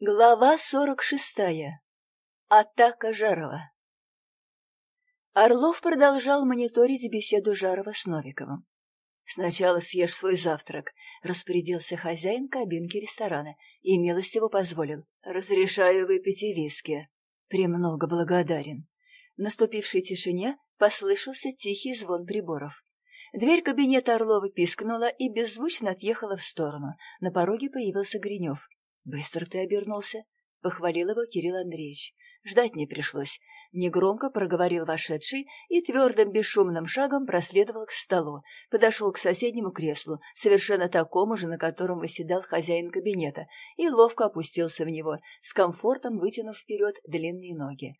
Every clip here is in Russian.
Глава сорок шестая. Атака Жарова. Орлов продолжал мониторить беседу Жарова с Новиковым. «Сначала съешь свой завтрак», — распорядился хозяин кабинки ресторана и милостиво позволил. «Разрешаю выпить и виски. Премного благодарен». В наступившей тишине послышался тихий звон приборов. Дверь кабинета Орлова пискнула и беззвучно отъехала в сторону. На пороге появился Гринев. «Быстро ты обернулся», — похвалил его Кирилл Андреевич. Ждать не пришлось. Негромко проговорил вошедший и твердым бесшумным шагом проследовал к столу, подошел к соседнему креслу, совершенно такому же, на котором восседал хозяин кабинета, и ловко опустился в него, с комфортом вытянув вперед длинные ноги.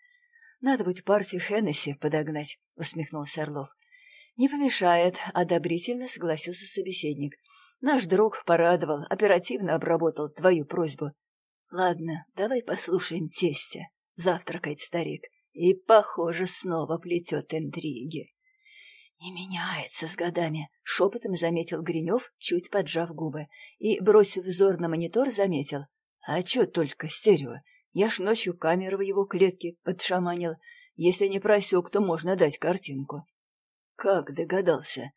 «Надо быть партию Хеннесси подогнать», — усмехнулся Орлов. «Не помешает», — одобрительно согласился собеседник. Наш друг порадовал, оперативно обработал твою просьбу. Ладно, давай послушаем тестя. Завтракает старик. И, похоже, снова плетет интриги. «Не меняется с годами», — шепотом заметил Гринев, чуть поджав губы, и, бросив взор на монитор, заметил. «А чё только стерео? Я ж ночью камеру в его клетке подшаманил. Если не просек, то можно дать картинку». «Как догадался?»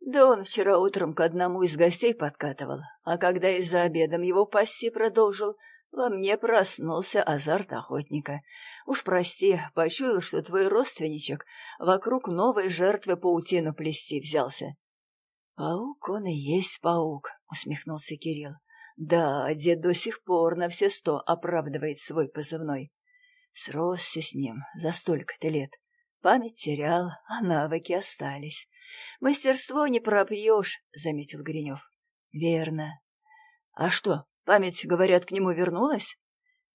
Да он вчера утром к одному из гостей подкатывал, а когда из за обедом его пасти продолжил, во мне проснулся азарт охотника. Уж прости, почуял, что твой родственничек вокруг новой жертвы паутину плести взялся. — Паук он и есть паук, — усмехнулся Кирилл. — Да, дед до сих пор на все сто оправдывает свой позывной. Сросся с ним за столько-то лет. Память терял, а навыки остались. Мастерство не пропьешь, — заметил Гринев. — Верно. — А что, память, говорят, к нему вернулась?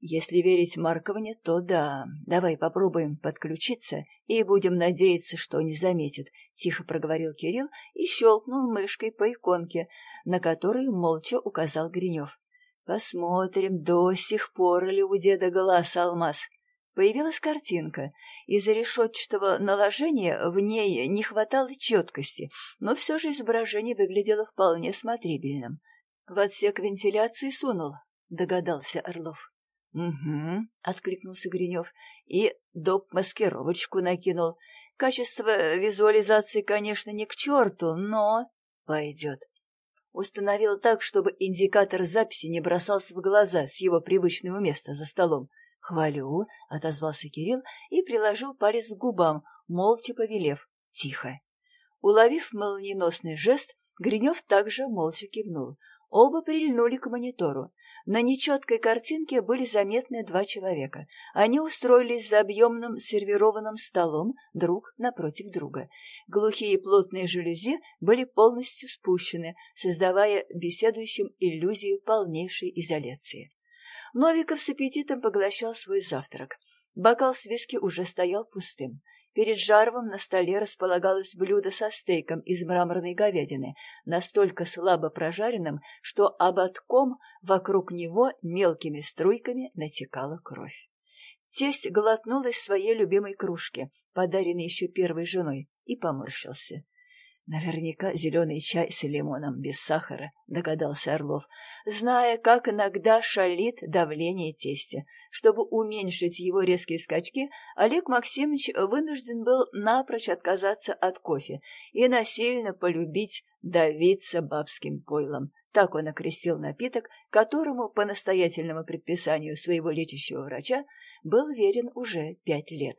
Если верить Марковне, то да. Давай попробуем подключиться и будем надеяться, что не заметит, — тихо проговорил Кирилл и щелкнул мышкой по иконке, на которую молча указал Гринев. Посмотрим, до сих пор ли у деда глаз алмаз. Появилась картинка. Из-за решетчатого наложения в ней не хватало четкости, но все же изображение выглядело вполне смотрибельным. «В отсек вентиляции сунул», — догадался Орлов. «Угу», — откликнулся Гринев, — «и доп. маскировочку накинул. Качество визуализации, конечно, не к черту, но...» «Пойдет». Установил так, чтобы индикатор записи не бросался в глаза с его привычного места за столом. «Хвалю», — отозвался Кирилл и приложил палец к губам, молча повелев. «Тихо». Уловив молниеносный жест, Гринев также молча кивнул. Оба прильнули к монитору. На нечеткой картинке были заметны два человека. Они устроились за объемным сервированным столом друг напротив друга. Глухие плотные жалюзи были полностью спущены, создавая беседующим иллюзию полнейшей изоляции. Новиков с аппетитом поглощал свой завтрак. Бокал с виски уже стоял пустым. Перед Жаровым на столе располагалось блюдо со стейком из мраморной говядины, настолько слабо прожаренным, что ободком вокруг него мелкими струйками натекала кровь. Тесть глотнул из своей любимой кружки, подаренной еще первой женой, и поморщился. Наверняка зеленый чай с лимоном без сахара, догадался Орлов, зная, как иногда шалит давление тестя. Чтобы уменьшить его резкие скачки, Олег Максимович вынужден был напрочь отказаться от кофе и насильно полюбить давиться бабским пойлом. Так он окрестил напиток, которому, по настоятельному предписанию своего лечащего врача, был верен уже пять лет.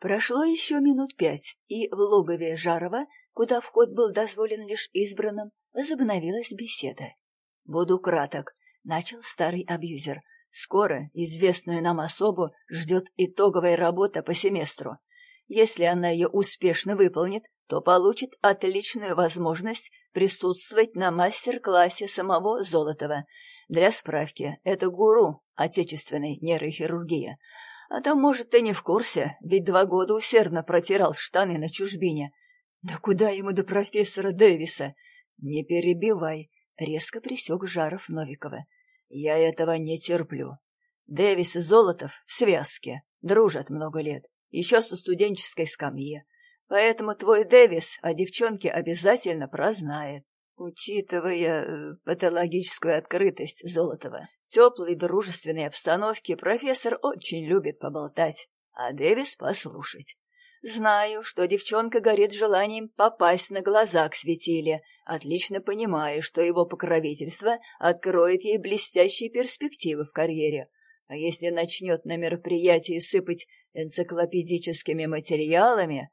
Прошло еще минут пять, и в логове Жарова куда вход был дозволен лишь избранным, возобновилась беседа. «Буду краток», — начал старый абьюзер. «Скоро известную нам особу ждет итоговая работа по семестру. Если она ее успешно выполнит, то получит отличную возможность присутствовать на мастер-классе самого Золотова. Для справки, это гуру отечественной нейрохирургии. А то, может, ты не в курсе, ведь два года усердно протирал штаны на чужбине. «Да куда ему до профессора Дэвиса?» «Не перебивай», — резко присек Жаров Новикова. «Я этого не терплю. Дэвис и Золотов в связке, дружат много лет, еще со студенческой скамьи. Поэтому твой Дэвис о девчонке обязательно прознает. Учитывая э, патологическую открытость Золотова, в теплой дружественной обстановке профессор очень любит поболтать, а Дэвис послушать. Знаю, что девчонка горит желанием попасть на глаза к светиле, отлично понимая, что его покровительство откроет ей блестящие перспективы в карьере. А если начнет на мероприятии сыпать энциклопедическими материалами,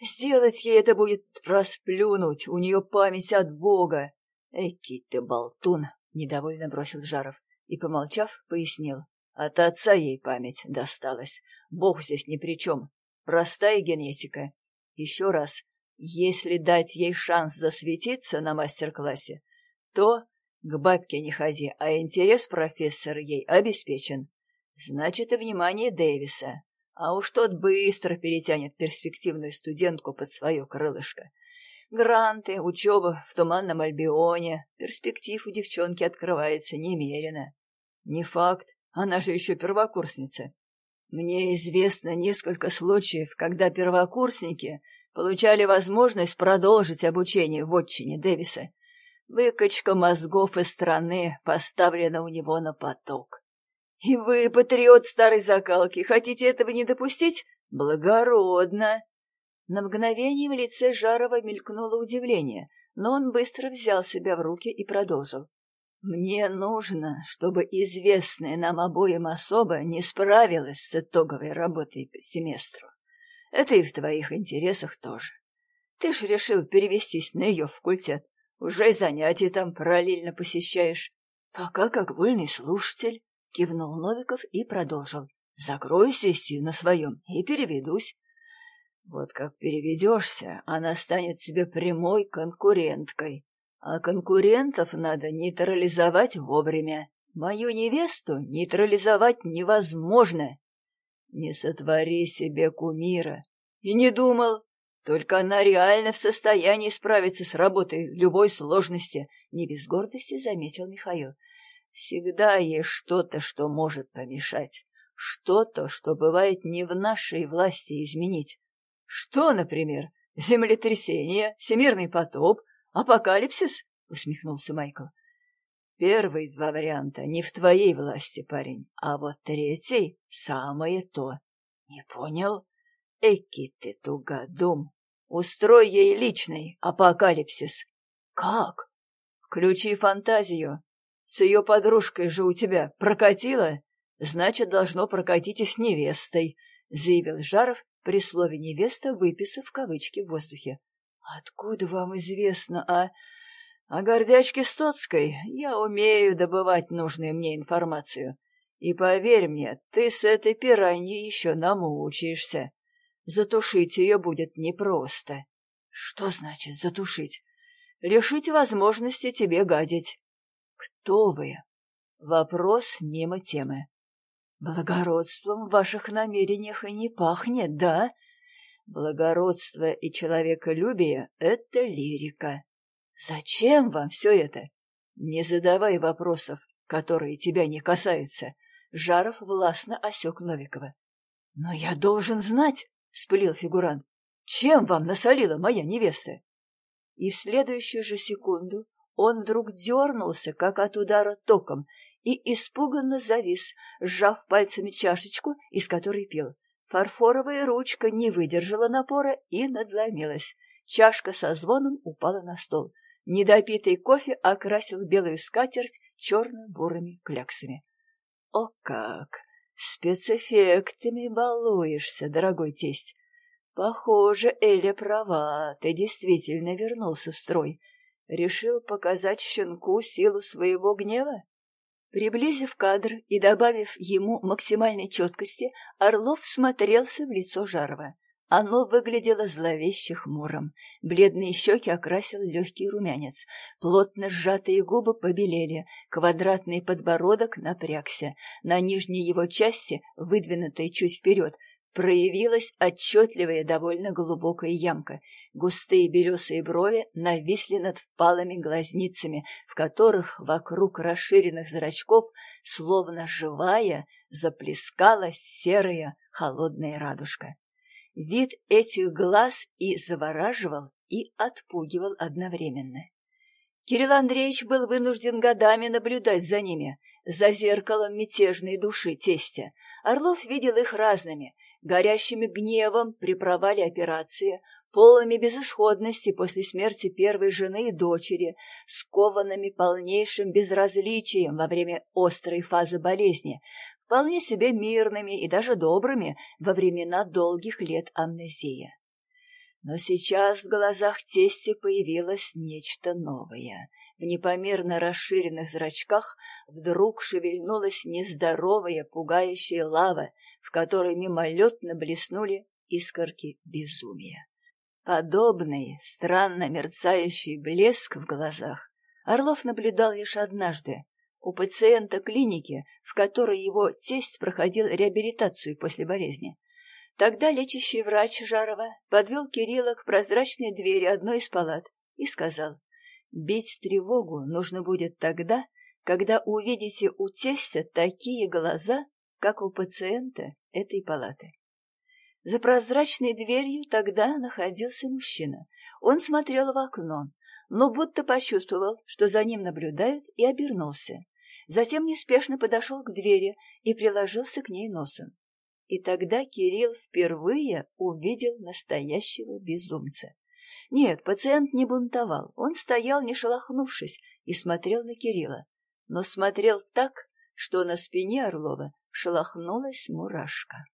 сделать ей это будет расплюнуть, у нее память от Бога. Эки ты болтун, — недовольно бросил Жаров и, помолчав, пояснил. От отца ей память досталась. Бог здесь ни при чем. Простая генетика. Еще раз, если дать ей шанс засветиться на мастер-классе, то к бабке не ходи, а интерес профессора ей обеспечен. Значит, и внимание Дэвиса. А уж тот быстро перетянет перспективную студентку под свое крылышко. Гранты, учеба в Туманном Альбионе. Перспектив у девчонки открывается немерено. Не факт, она же еще первокурсница. Мне известно несколько случаев, когда первокурсники получали возможность продолжить обучение в отчине Дэвиса. Выкачка мозгов из страны поставлена у него на поток. И вы, патриот старой закалки, хотите этого не допустить? Благородно. На мгновение в лице Жарова мелькнуло удивление, но он быстро взял себя в руки и продолжил. Мне нужно, чтобы известная нам обоим особа не справилась с итоговой работой по семестру. Это и в твоих интересах тоже. Ты ж решил перевестись на ее факультет. Уже занятия там параллельно посещаешь. Пока как вольный слушатель, — кивнул Новиков и продолжил. Закрою сессию на своем и переведусь. Вот как переведешься, она станет тебе прямой конкуренткой. А конкурентов надо нейтрализовать вовремя. Мою невесту нейтрализовать невозможно. Не сотвори себе кумира. И не думал. Только она реально в состоянии справиться с работой любой сложности, не без гордости заметил Михаил. Всегда есть что-то, что может помешать. Что-то, что бывает не в нашей власти изменить. Что, например, землетрясение, всемирный потоп, «Апокалипсис?» — усмехнулся Майкл. «Первые два варианта не в твоей власти, парень, а вот третий — самое то. Не понял? Эки ты тугодум. Устрой ей личный апокалипсис. Как? Включи фантазию. С ее подружкой же у тебя прокатило? Значит, должно прокатить и с невестой», — заявил Жаров, при слове «невеста» выписав кавычки в воздухе. Откуда вам известно о... О гордячке Стоцкой я умею добывать нужную мне информацию. И поверь мне, ты с этой пираньей еще намучаешься. Затушить ее будет непросто. Что значит затушить? Лишить возможности тебе гадить. Кто вы? Вопрос мимо темы. Благородством в ваших намерениях и не пахнет, да? Благородство и человеколюбие — это лирика. Зачем вам все это? Не задавай вопросов, которые тебя не касаются. Жаров властно осек Новикова. — Но я должен знать, — спылил фигурант, — чем вам насолила моя невеста? И в следующую же секунду он вдруг дернулся, как от удара током, и испуганно завис, сжав пальцами чашечку, из которой пил. Фарфоровая ручка не выдержала напора и надломилась. Чашка со звоном упала на стол. Недопитый кофе окрасил белую скатерть черно-бурыми кляксами. О как! Спецэффектами балуешься, дорогой тесть. Похоже, Эля права, ты действительно вернулся в строй. Решил показать щенку силу своего гнева? Приблизив кадр и добавив ему максимальной четкости, Орлов смотрелся в лицо Жарова. Оно выглядело зловеще хмурым. Бледные щеки окрасил легкий румянец. Плотно сжатые губы побелели, квадратный подбородок напрягся. На нижней его части, выдвинутой чуть вперед, проявилась отчетливая довольно глубокая ямка. Густые белесые брови нависли над впалыми глазницами, в которых вокруг расширенных зрачков, словно живая, заплескалась серая холодная радужка. Вид этих глаз и завораживал, и отпугивал одновременно. Кирилл Андреевич был вынужден годами наблюдать за ними, за зеркалом мятежной души тестя. Орлов видел их разными, горящими гневом при провале операции, полными безысходности после смерти первой жены и дочери, скованными полнейшим безразличием во время острой фазы болезни, вполне себе мирными и даже добрыми во времена долгих лет амнезии. Но сейчас в глазах тести появилось нечто новое. В непомерно расширенных зрачках вдруг шевельнулась нездоровая, пугающая лава, в которой мимолетно блеснули искорки безумия. Подобный, странно мерцающий блеск в глазах Орлов наблюдал лишь однажды, у пациента клиники, в которой его тесть проходил реабилитацию после болезни. Тогда лечащий врач Жарова подвел Кирилла к прозрачной двери одной из палат и сказал, «Бить тревогу нужно будет тогда, когда увидите у тестя такие глаза, как у пациента этой палаты». За прозрачной дверью тогда находился мужчина. Он смотрел в окно, но будто почувствовал, что за ним наблюдают, и обернулся. Затем неспешно подошел к двери и приложился к ней носом. И тогда Кирилл впервые увидел настоящего безумца. Нет, пациент не бунтовал, он стоял, не шелохнувшись, и смотрел на Кирилла. Но смотрел так, что на спине Орлова шелохнулась мурашка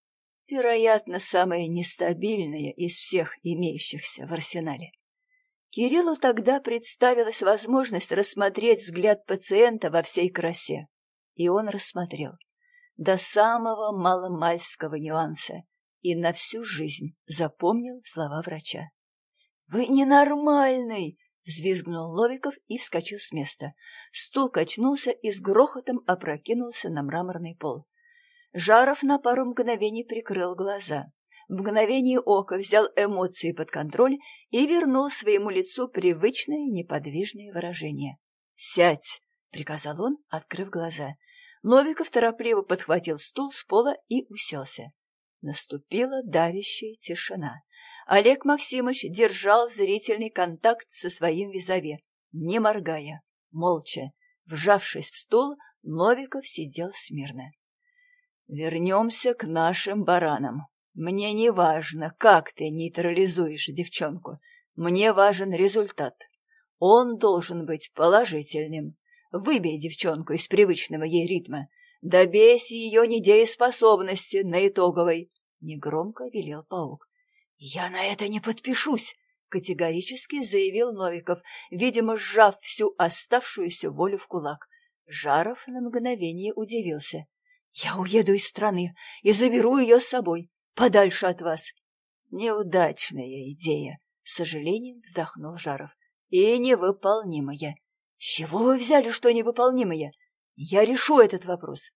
вероятно, самое нестабильное из всех имеющихся в арсенале. Кириллу тогда представилась возможность рассмотреть взгляд пациента во всей красе. И он рассмотрел. До самого маломальского нюанса. И на всю жизнь запомнил слова врача. «Вы ненормальный!» — взвизгнул Ловиков и вскочил с места. Стул качнулся и с грохотом опрокинулся на мраморный пол. Жаров на пару мгновений прикрыл глаза. В мгновение ока взял эмоции под контроль и вернул своему лицу привычное неподвижное выражение. «Сядь!» — приказал он, открыв глаза. Новиков торопливо подхватил стул с пола и уселся. Наступила давящая тишина. Олег Максимович держал зрительный контакт со своим визави, не моргая, молча. Вжавшись в стул, Новиков сидел смирно. Вернемся к нашим баранам. Мне не важно, как ты нейтрализуешь девчонку. Мне важен результат. Он должен быть положительным. Выбей девчонку из привычного ей ритма. Добейся ее недееспособности на итоговой. Негромко велел паук. Я на это не подпишусь, категорически заявил Новиков, видимо, сжав всю оставшуюся волю в кулак. Жаров на мгновение удивился. Я уеду из страны и заберу ее с собой, подальше от вас. Неудачная идея, с сожалением вздохнул Жаров. И невыполнимая. С чего вы взяли, что невыполнимая? Я решу этот вопрос.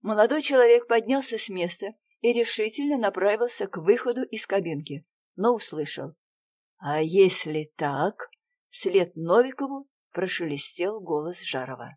Молодой человек поднялся с места и решительно направился к выходу из кабинки, но услышал. А если так? Вслед Новикову прошелестел голос Жарова.